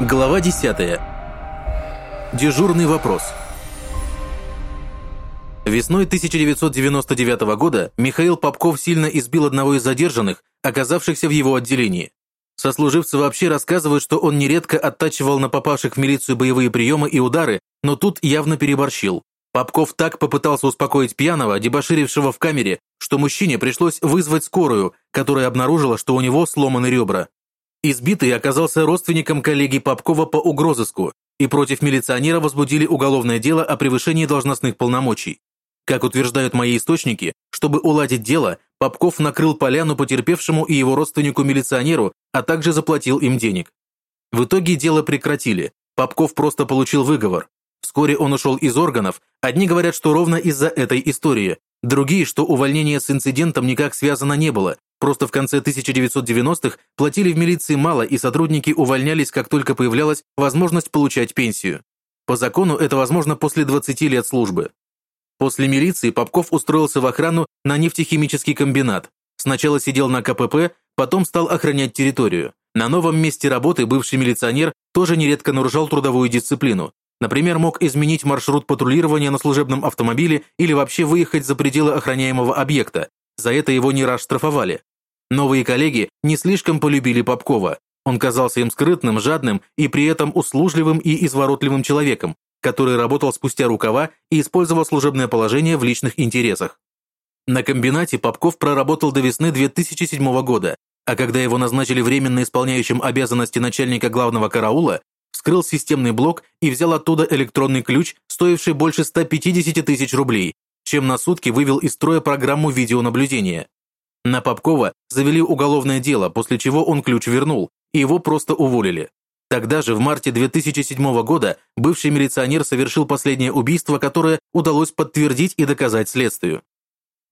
Глава 10. Дежурный вопрос. Весной 1999 года Михаил Попков сильно избил одного из задержанных, оказавшихся в его отделении. Сослуживцы вообще рассказывают, что он нередко оттачивал на попавших в милицию боевые приемы и удары, но тут явно переборщил. Попков так попытался успокоить пьяного, дебоширившего в камере, что мужчине пришлось вызвать скорую, которая обнаружила, что у него сломаны ребра. Избитый оказался родственником коллеги Попкова по угрозыску, и против милиционера возбудили уголовное дело о превышении должностных полномочий. Как утверждают мои источники, чтобы уладить дело, Попков накрыл поляну потерпевшему и его родственнику-милиционеру, а также заплатил им денег. В итоге дело прекратили, Попков просто получил выговор. Вскоре он ушел из органов, одни говорят, что ровно из-за этой истории, другие, что увольнение с инцидентом никак связано не было, Просто в конце 1990-х платили в милиции мало, и сотрудники увольнялись, как только появлялась возможность получать пенсию. По закону это возможно после 20 лет службы. После милиции Попков устроился в охрану на нефтехимический комбинат. Сначала сидел на КПП, потом стал охранять территорию. На новом месте работы бывший милиционер тоже нередко нарушал трудовую дисциплину. Например, мог изменить маршрут патрулирования на служебном автомобиле или вообще выехать за пределы охраняемого объекта. За это его не раз штрафовали. Новые коллеги не слишком полюбили Попкова. Он казался им скрытным, жадным и при этом услужливым и изворотливым человеком, который работал спустя рукава и использовал служебное положение в личных интересах. На комбинате Попков проработал до весны 2007 года, а когда его назначили временно исполняющим обязанности начальника главного караула, вскрыл системный блок и взял оттуда электронный ключ, стоивший больше 150 тысяч рублей, чем на сутки вывел из строя программу видеонаблюдения. На Попкова завели уголовное дело, после чего он ключ вернул, и его просто уволили. Тогда же, в марте 2007 года, бывший милиционер совершил последнее убийство, которое удалось подтвердить и доказать следствию.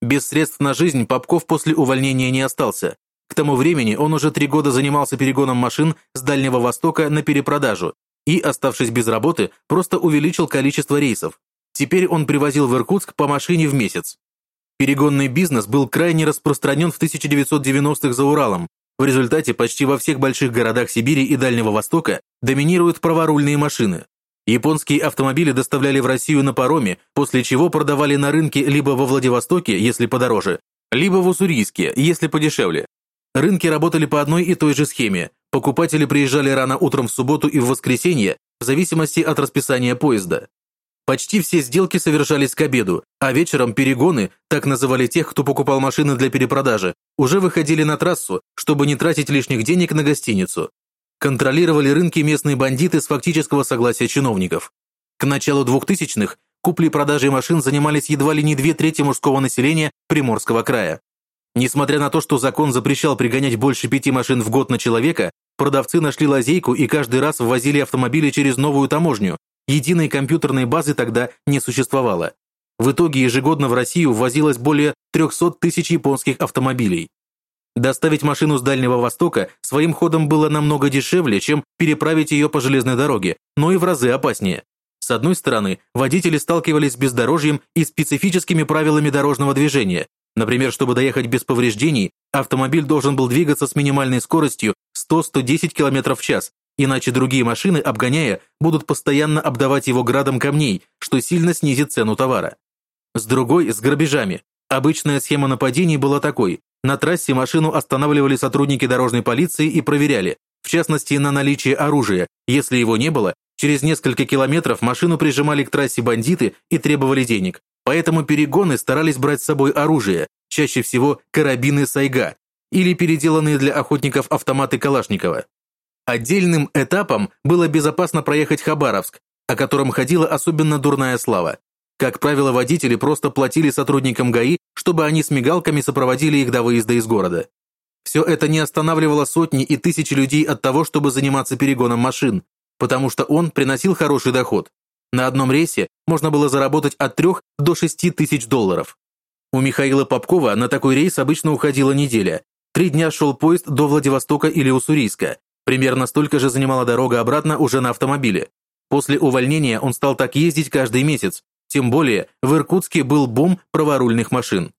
Без средств на жизнь Попков после увольнения не остался. К тому времени он уже три года занимался перегоном машин с Дальнего Востока на перепродажу и, оставшись без работы, просто увеличил количество рейсов. Теперь он привозил в Иркутск по машине в месяц. Перегонный бизнес был крайне распространен в 1990-х за Уралом. В результате почти во всех больших городах Сибири и Дальнего Востока доминируют праворульные машины. Японские автомобили доставляли в Россию на пароме, после чего продавали на рынке либо во Владивостоке, если подороже, либо в Уссурийске, если подешевле. Рынки работали по одной и той же схеме. Покупатели приезжали рано утром в субботу и в воскресенье, в зависимости от расписания поезда. Почти все сделки совершались к обеду, а вечером перегоны, так называли тех, кто покупал машины для перепродажи, уже выходили на трассу, чтобы не тратить лишних денег на гостиницу. Контролировали рынки местные бандиты с фактического согласия чиновников. К началу 2000-х куплей-продажей машин занимались едва ли не две трети мужского населения Приморского края. Несмотря на то, что закон запрещал пригонять больше пяти машин в год на человека, продавцы нашли лазейку и каждый раз ввозили автомобили через новую таможню, Единой компьютерной базы тогда не существовало. В итоге ежегодно в Россию ввозилось более 300 тысяч японских автомобилей. Доставить машину с Дальнего Востока своим ходом было намного дешевле, чем переправить ее по железной дороге, но и в разы опаснее. С одной стороны, водители сталкивались с бездорожьем и специфическими правилами дорожного движения. Например, чтобы доехать без повреждений, автомобиль должен был двигаться с минимальной скоростью 100-110 км в час, Иначе другие машины, обгоняя, будут постоянно обдавать его градом камней, что сильно снизит цену товара. С другой – с грабежами. Обычная схема нападений была такой. На трассе машину останавливали сотрудники дорожной полиции и проверяли, в частности, на наличие оружия. Если его не было, через несколько километров машину прижимали к трассе бандиты и требовали денег. Поэтому перегоны старались брать с собой оружие, чаще всего карабины Сайга или переделанные для охотников автоматы Калашникова. Отдельным этапом было безопасно проехать Хабаровск, о котором ходила особенно дурная слава. Как правило, водители просто платили сотрудникам ГАИ, чтобы они с мигалками сопроводили их до выезда из города. Все это не останавливало сотни и тысячи людей от того, чтобы заниматься перегоном машин, потому что он приносил хороший доход. На одном рейсе можно было заработать от 3 до 6 тысяч долларов. У Михаила Попкова на такой рейс обычно уходила неделя. Три дня шел поезд до Владивостока или Уссурийска. Примерно столько же занимала дорога обратно уже на автомобиле. После увольнения он стал так ездить каждый месяц, тем более в Иркутске был бум праворульных машин.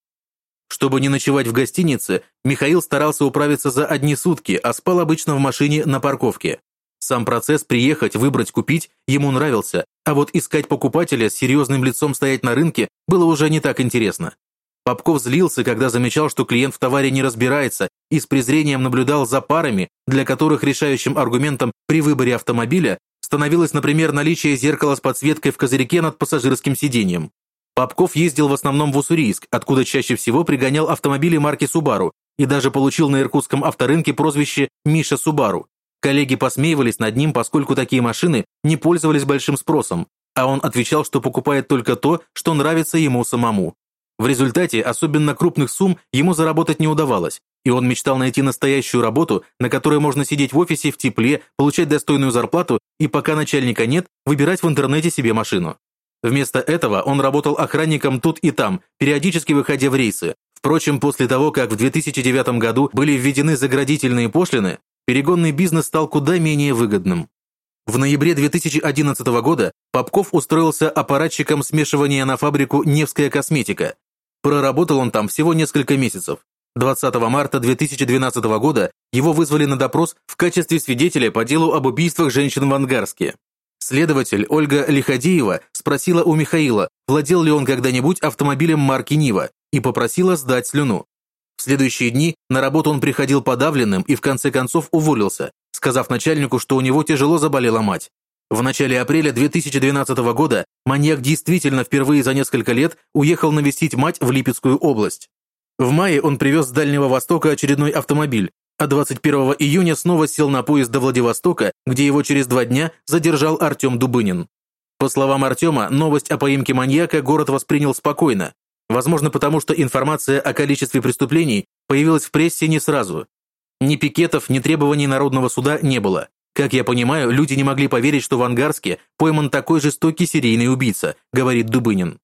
Чтобы не ночевать в гостинице, Михаил старался управиться за одни сутки, а спал обычно в машине на парковке. Сам процесс приехать, выбрать, купить ему нравился, а вот искать покупателя с серьезным лицом стоять на рынке было уже не так интересно. Попков злился, когда замечал, что клиент в товаре не разбирается и с презрением наблюдал за парами, для которых решающим аргументом при выборе автомобиля становилось, например, наличие зеркала с подсветкой в козырьке над пассажирским сиденьем. Попков ездил в основном в Уссурийск, откуда чаще всего пригонял автомобили марки Subaru и даже получил на иркутском авторынке прозвище «Миша Субару». Коллеги посмеивались над ним, поскольку такие машины не пользовались большим спросом, а он отвечал, что покупает только то, что нравится ему самому. В результате особенно крупных сумм ему заработать не удавалось, и он мечтал найти настоящую работу, на которой можно сидеть в офисе в тепле, получать достойную зарплату и пока начальника нет, выбирать в интернете себе машину. Вместо этого он работал охранником тут и там, периодически выходя в рейсы. Впрочем, после того, как в 2009 году были введены заградительные пошлины, перегонный бизнес стал куда менее выгодным. В ноябре 2011 года Попков устроился аппаратчиком смешивания на фабрику «Невская косметика», Проработал он там всего несколько месяцев. 20 марта 2012 года его вызвали на допрос в качестве свидетеля по делу об убийствах женщин в Ангарске. Следователь Ольга Лиходеева спросила у Михаила, владел ли он когда-нибудь автомобилем марки «Нива», и попросила сдать слюну. В следующие дни на работу он приходил подавленным и в конце концов уволился, сказав начальнику, что у него тяжело заболела мать. В начале апреля 2012 года маньяк действительно впервые за несколько лет уехал навестить мать в Липецкую область. В мае он привез с Дальнего Востока очередной автомобиль, а 21 июня снова сел на поезд до Владивостока, где его через два дня задержал Артем Дубынин. По словам Артема, новость о поимке маньяка город воспринял спокойно, возможно потому, что информация о количестве преступлений появилась в прессе не сразу. Ни пикетов, ни требований Народного суда не было. Как я понимаю, люди не могли поверить, что в Ангарске пойман такой жестокий серийный убийца, говорит Дубынин.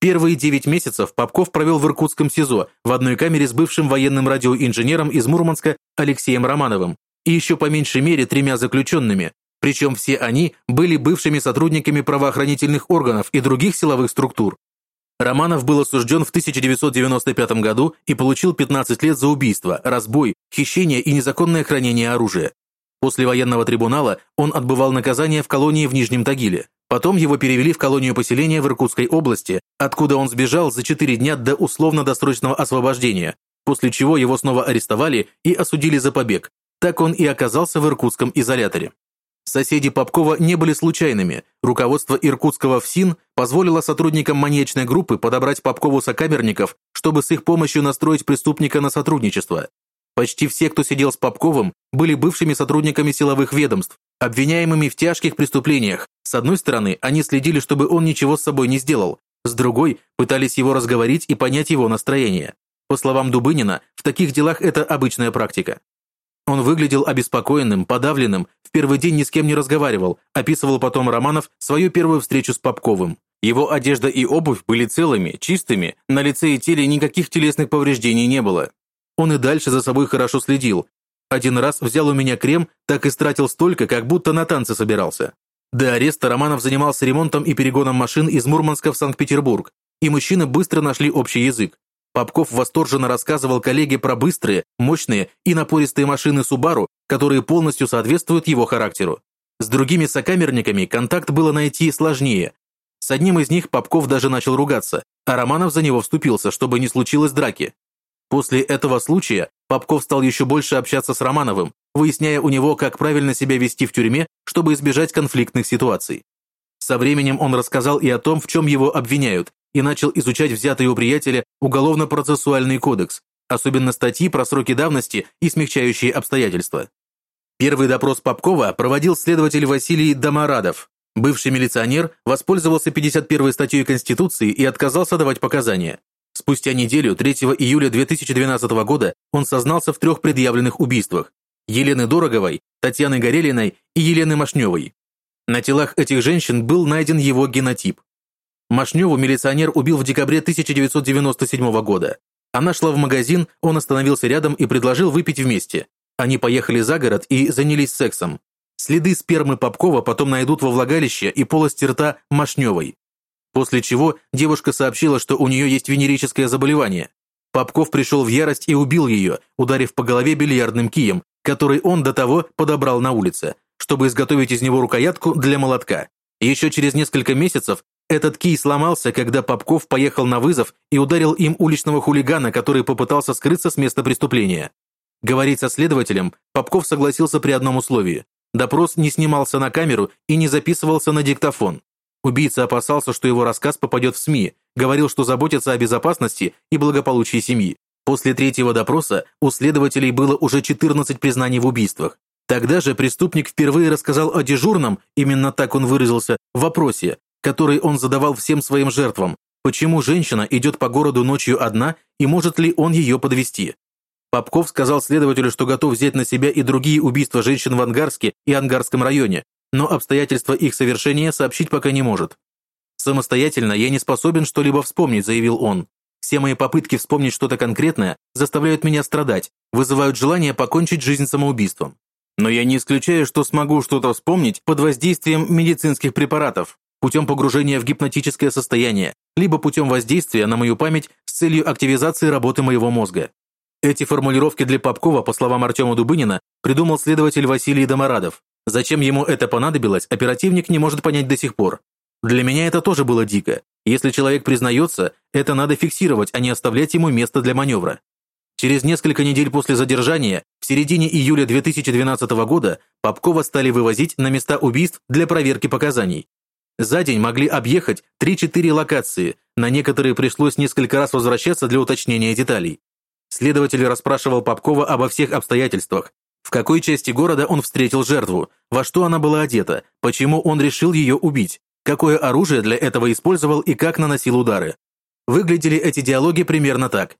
Первые девять месяцев Попков провел в Иркутском СИЗО в одной камере с бывшим военным радиоинженером из Мурманска Алексеем Романовым и еще по меньшей мере тремя заключенными, причем все они были бывшими сотрудниками правоохранительных органов и других силовых структур. Романов был осужден в 1995 году и получил 15 лет за убийство, разбой, хищение и незаконное хранение оружия. После военного трибунала он отбывал наказание в колонии в Нижнем Тагиле. Потом его перевели в колонию поселения в Иркутской области, откуда он сбежал за 4 дня до условно-досрочного освобождения, после чего его снова арестовали и осудили за побег. Так он и оказался в иркутском изоляторе. Соседи Попкова не были случайными. Руководство иркутского ФСИН позволило сотрудникам маньячной группы подобрать Попкову сокамерников, чтобы с их помощью настроить преступника на сотрудничество. Почти все, кто сидел с Попковым, были бывшими сотрудниками силовых ведомств, обвиняемыми в тяжких преступлениях. С одной стороны, они следили, чтобы он ничего с собой не сделал, с другой, пытались его разговорить и понять его настроение. По словам Дубынина, в таких делах это обычная практика. Он выглядел обеспокоенным, подавленным, в первый день ни с кем не разговаривал, описывал потом Романов свою первую встречу с Попковым. Его одежда и обувь были целыми, чистыми, на лице и теле никаких телесных повреждений не было. Он и дальше за собой хорошо следил. Один раз взял у меня крем, так и стратил столько, как будто на танцы собирался. До ареста Романов занимался ремонтом и перегоном машин из Мурманска в Санкт-Петербург, и мужчины быстро нашли общий язык. Попков восторженно рассказывал коллеге про быстрые, мощные и напористые машины Subaru, которые полностью соответствуют его характеру. С другими сокамерниками контакт было найти сложнее. С одним из них Попков даже начал ругаться, а Романов за него вступился, чтобы не случилось драки. После этого случая Попков стал еще больше общаться с Романовым, выясняя у него, как правильно себя вести в тюрьме, чтобы избежать конфликтных ситуаций. Со временем он рассказал и о том, в чем его обвиняют, и начал изучать взятый у приятеля Уголовно-процессуальный кодекс, особенно статьи про сроки давности и смягчающие обстоятельства. Первый допрос Попкова проводил следователь Василий Доморадов. Бывший милиционер воспользовался 51 статьей Конституции и отказался давать показания. Спустя неделю, 3 июля 2012 года, он сознался в трех предъявленных убийствах – Елены Дороговой, Татьяны Горелиной и Елены Машневой. На телах этих женщин был найден его генотип. Машневу милиционер убил в декабре 1997 года. Она шла в магазин, он остановился рядом и предложил выпить вместе. Они поехали за город и занялись сексом. Следы спермы Попкова потом найдут во влагалище и полости рта Машневой. После чего девушка сообщила, что у нее есть венерическое заболевание. Попков пришел в ярость и убил ее, ударив по голове бильярдным кием, который он до того подобрал на улице. чтобы изготовить из него рукоятку для молотка. Еще через несколько месяцев этот кий сломался, когда Попков поехал на вызов и ударил им уличного хулигана, который попытался скрыться с места преступления. Говорить со следователем Попков согласился при одном условии. Допрос не снимался на камеру и не записывался на диктофон. Убийца опасался, что его рассказ попадет в СМИ, говорил, что заботится о безопасности и благополучии семьи. После третьего допроса у следователей было уже 14 признаний в убийствах. Тогда же преступник впервые рассказал о дежурном, именно так он выразился, вопросе, который он задавал всем своим жертвам. Почему женщина идет по городу ночью одна и может ли он ее подвести? Попков сказал следователю, что готов взять на себя и другие убийства женщин в Ангарске и Ангарском районе, но обстоятельства их совершения сообщить пока не может. «Самостоятельно я не способен что-либо вспомнить», – заявил он. «Все мои попытки вспомнить что-то конкретное заставляют меня страдать, вызывают желание покончить жизнь самоубийством. Но я не исключаю, что смогу что-то вспомнить под воздействием медицинских препаратов, путем погружения в гипнотическое состояние, либо путем воздействия на мою память с целью активизации работы моего мозга. Эти формулировки для Попкова, по словам Артема Дубынина, придумал следователь Василий Доморадов. Зачем ему это понадобилось, оперативник не может понять до сих пор. Для меня это тоже было дико. Если человек признается, это надо фиксировать, а не оставлять ему место для маневра. Через несколько недель после задержания, в середине июля 2012 года, Попкова стали вывозить на места убийств для проверки показаний. За день могли объехать 3-4 локации, на некоторые пришлось несколько раз возвращаться для уточнения деталей. Следователь расспрашивал Попкова обо всех обстоятельствах. В какой части города он встретил жертву, во что она была одета, почему он решил ее убить, какое оружие для этого использовал и как наносил удары. Выглядели эти диалоги примерно так.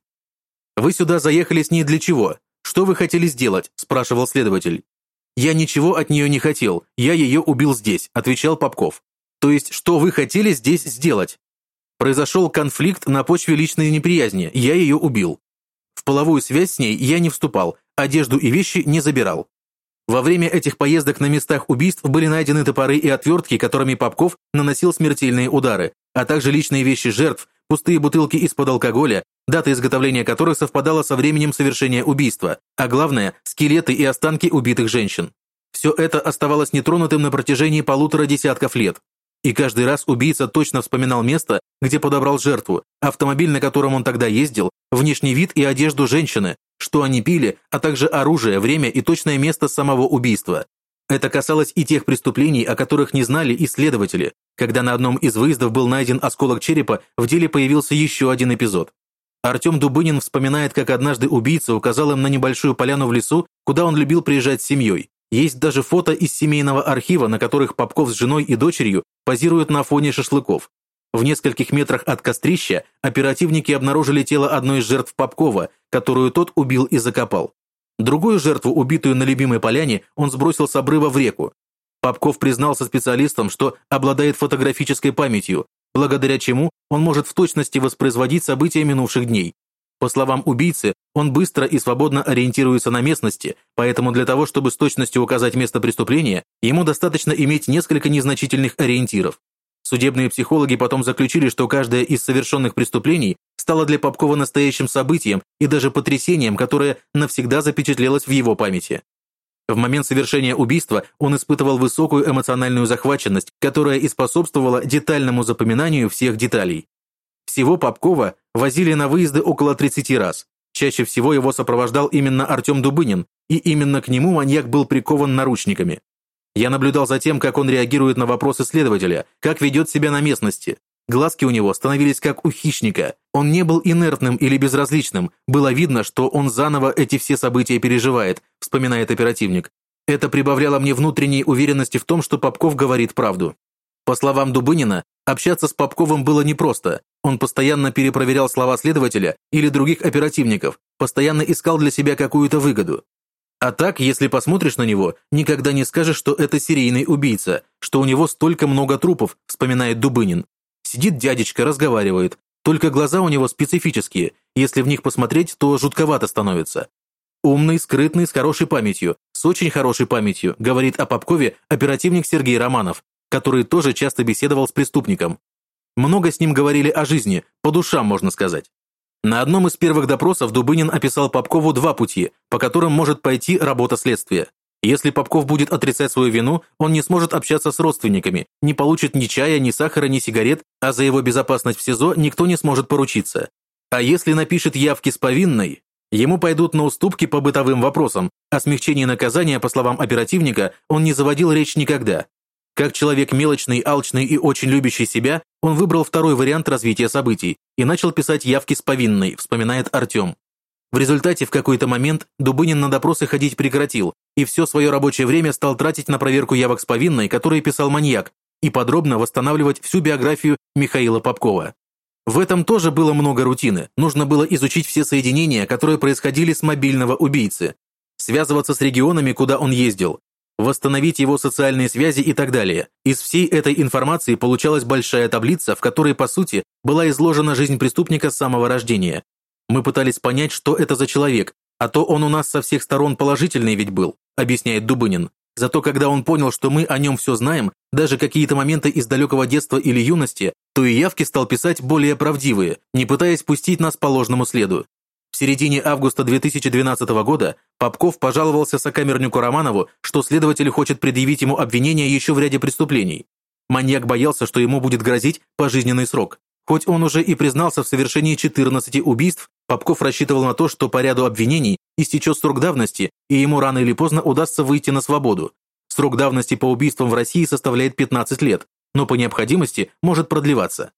«Вы сюда заехали с ней для чего? Что вы хотели сделать?» – спрашивал следователь. «Я ничего от нее не хотел, я ее убил здесь», – отвечал Попков. «То есть, что вы хотели здесь сделать?» Произошел конфликт на почве личной неприязни, я ее убил. В половую связь с ней я не вступал, одежду и вещи не забирал. Во время этих поездок на местах убийств были найдены топоры и отвертки, которыми Попков наносил смертельные удары, а также личные вещи жертв, пустые бутылки из-под алкоголя, дата изготовления которых совпадала со временем совершения убийства, а главное – скелеты и останки убитых женщин. Все это оставалось нетронутым на протяжении полутора десятков лет. И каждый раз убийца точно вспоминал место, где подобрал жертву, автомобиль, на котором он тогда ездил, внешний вид и одежду женщины, что они пили, а также оружие, время и точное место самого убийства. Это касалось и тех преступлений, о которых не знали исследователи. Когда на одном из выездов был найден осколок черепа, в деле появился еще один эпизод. Артем Дубынин вспоминает, как однажды убийца указал им на небольшую поляну в лесу, куда он любил приезжать с семьей. Есть даже фото из семейного архива, на которых Попков с женой и дочерью позируют на фоне шашлыков. В нескольких метрах от кострища оперативники обнаружили тело одной из жертв Попкова, которую тот убил и закопал. Другую жертву, убитую на любимой поляне, он сбросил с обрыва в реку. Попков признался специалистам, что обладает фотографической памятью, благодаря чему он может в точности воспроизводить события минувших дней. По словам убийцы, он быстро и свободно ориентируется на местности, поэтому для того, чтобы с точностью указать место преступления, ему достаточно иметь несколько незначительных ориентиров. Судебные психологи потом заключили, что каждое из совершенных преступлений стало для Попкова настоящим событием и даже потрясением, которое навсегда запечатлелось в его памяти. В момент совершения убийства он испытывал высокую эмоциональную захваченность, которая и способствовала детальному запоминанию всех деталей. Всего Попкова возили на выезды около 30 раз. Чаще всего его сопровождал именно Артем Дубынин, и именно к нему маньяк был прикован наручниками. Я наблюдал за тем, как он реагирует на вопросы следователя, как ведет себя на местности. Глазки у него становились как у хищника. Он не был инертным или безразличным. Было видно, что он заново эти все события переживает, вспоминает оперативник. Это прибавляло мне внутренней уверенности в том, что Попков говорит правду. По словам Дубынина, общаться с Попковым было непросто. Он постоянно перепроверял слова следователя или других оперативников, постоянно искал для себя какую-то выгоду. А так, если посмотришь на него, никогда не скажешь, что это серийный убийца, что у него столько много трупов, вспоминает Дубынин. Сидит дядечка, разговаривает. Только глаза у него специфические, если в них посмотреть, то жутковато становится. Умный, скрытный, с хорошей памятью, с очень хорошей памятью, говорит о Попкове оперативник Сергей Романов, который тоже часто беседовал с преступником. Много с ним говорили о жизни, по душам, можно сказать. На одном из первых допросов Дубынин описал Попкову два пути, по которым может пойти работа следствия. Если Попков будет отрицать свою вину, он не сможет общаться с родственниками, не получит ни чая, ни сахара, ни сигарет, а за его безопасность в СИЗО никто не сможет поручиться. А если напишет явки с повинной, ему пойдут на уступки по бытовым вопросам, о смягчении наказания, по словам оперативника, он не заводил речь никогда. Как человек мелочный, алчный и очень любящий себя, он выбрал второй вариант развития событий и начал писать явки с повинной, вспоминает Артем. В результате в какой-то момент Дубынин на допросы ходить прекратил и все свое рабочее время стал тратить на проверку явок с повинной, которые писал маньяк, и подробно восстанавливать всю биографию Михаила Попкова. В этом тоже было много рутины. Нужно было изучить все соединения, которые происходили с мобильного убийцы, связываться с регионами, куда он ездил, восстановить его социальные связи и так далее. Из всей этой информации получалась большая таблица, в которой, по сути, была изложена жизнь преступника с самого рождения. Мы пытались понять, что это за человек, а то он у нас со всех сторон положительный ведь был, объясняет Дубынин. Зато когда он понял, что мы о нем все знаем, даже какие-то моменты из далекого детства или юности, то и явки стал писать более правдивые, не пытаясь пустить нас по ложному следу. В середине августа 2012 года Попков пожаловался сокамернику Романову, что следователь хочет предъявить ему обвинение еще в ряде преступлений. Маньяк боялся, что ему будет грозить пожизненный срок. Хоть он уже и признался в совершении 14 убийств, Попков рассчитывал на то, что по ряду обвинений истечет срок давности, и ему рано или поздно удастся выйти на свободу. Срок давности по убийствам в России составляет 15 лет, но по необходимости может продлеваться.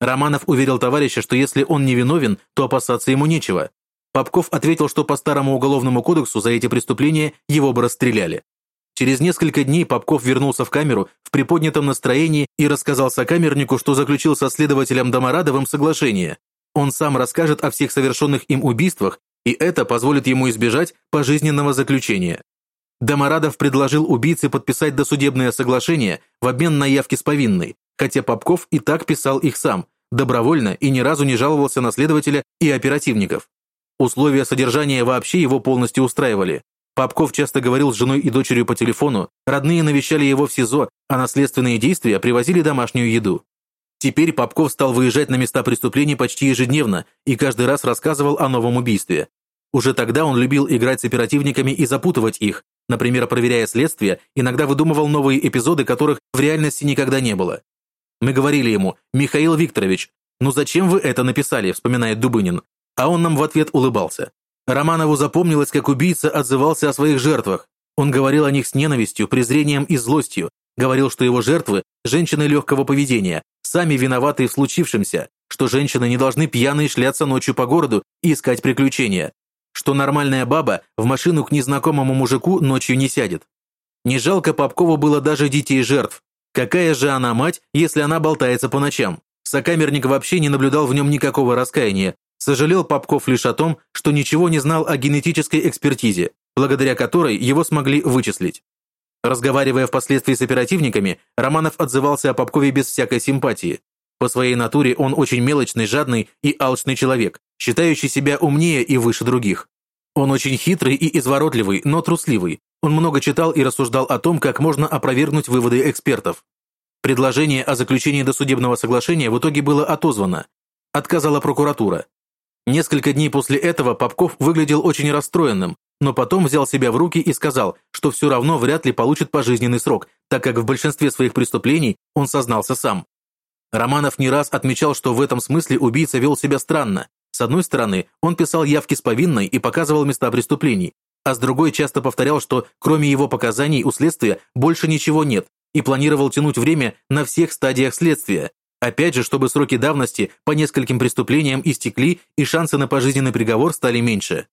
Романов уверил товарища, что если он не виновен, то опасаться ему нечего. Попков ответил, что по старому уголовному кодексу за эти преступления его бы расстреляли. Через несколько дней Попков вернулся в камеру в приподнятом настроении и рассказал сокамернику, что заключил со следователем Доморадовым соглашение. Он сам расскажет о всех совершенных им убийствах, и это позволит ему избежать пожизненного заключения. Доморадов предложил убийце подписать досудебное соглашение в обмен на явки с повинной, хотя Попков и так писал их сам, добровольно и ни разу не жаловался на следователя и оперативников. Условия содержания вообще его полностью устраивали. Попков часто говорил с женой и дочерью по телефону, родные навещали его в СИЗО, а наследственные действия привозили домашнюю еду. Теперь Попков стал выезжать на места преступлений почти ежедневно и каждый раз рассказывал о новом убийстве. Уже тогда он любил играть с оперативниками и запутывать их, например, проверяя следствие, иногда выдумывал новые эпизоды, которых в реальности никогда не было. Мы говорили ему, «Михаил Викторович, ну зачем вы это написали?» вспоминает Дубынин. А он нам в ответ улыбался. Романову запомнилось, как убийца отзывался о своих жертвах. Он говорил о них с ненавистью, презрением и злостью. Говорил, что его жертвы – женщины легкого поведения, сами виноватые в случившемся, что женщины не должны пьяные шляться ночью по городу и искать приключения, что нормальная баба в машину к незнакомому мужику ночью не сядет. Не жалко Попкову было даже детей жертв. Какая же она мать, если она болтается по ночам? Сокамерник вообще не наблюдал в нем никакого раскаяния, Сожалел Попков лишь о том, что ничего не знал о генетической экспертизе, благодаря которой его смогли вычислить. Разговаривая впоследствии с оперативниками, Романов отзывался о Попкове без всякой симпатии. По своей натуре он очень мелочный, жадный и алчный человек, считающий себя умнее и выше других. Он очень хитрый и изворотливый, но трусливый. Он много читал и рассуждал о том, как можно опровергнуть выводы экспертов. Предложение о заключении досудебного соглашения в итоге было отозвано. Отказала прокуратура. Несколько дней после этого Попков выглядел очень расстроенным, но потом взял себя в руки и сказал, что все равно вряд ли получит пожизненный срок, так как в большинстве своих преступлений он сознался сам. Романов не раз отмечал, что в этом смысле убийца вел себя странно. С одной стороны, он писал явки с повинной и показывал места преступлений, а с другой часто повторял, что кроме его показаний у следствия больше ничего нет, и планировал тянуть время на всех стадиях следствия, Опять же, чтобы сроки давности по нескольким преступлениям истекли и шансы на пожизненный приговор стали меньше.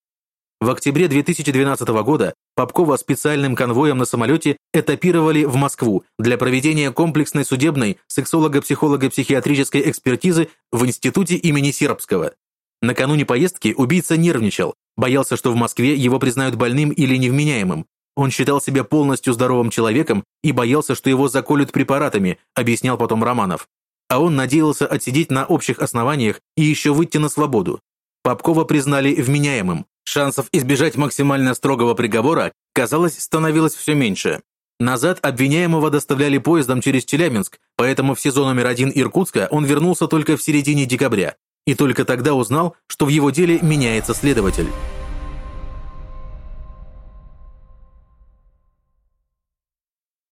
В октябре 2012 года Попкова специальным конвоем на самолете этапировали в Москву для проведения комплексной судебной сексолого-психолого-психиатрической экспертизы в институте имени Сербского. Накануне поездки убийца нервничал, боялся, что в Москве его признают больным или невменяемым. Он считал себя полностью здоровым человеком и боялся, что его заколют препаратами, объяснял потом Романов а он надеялся отсидеть на общих основаниях и еще выйти на свободу. Попкова признали вменяемым. Шансов избежать максимально строгого приговора, казалось, становилось все меньше. Назад обвиняемого доставляли поездом через Челябинск, поэтому в СИЗО номер один Иркутска он вернулся только в середине декабря. И только тогда узнал, что в его деле меняется следователь.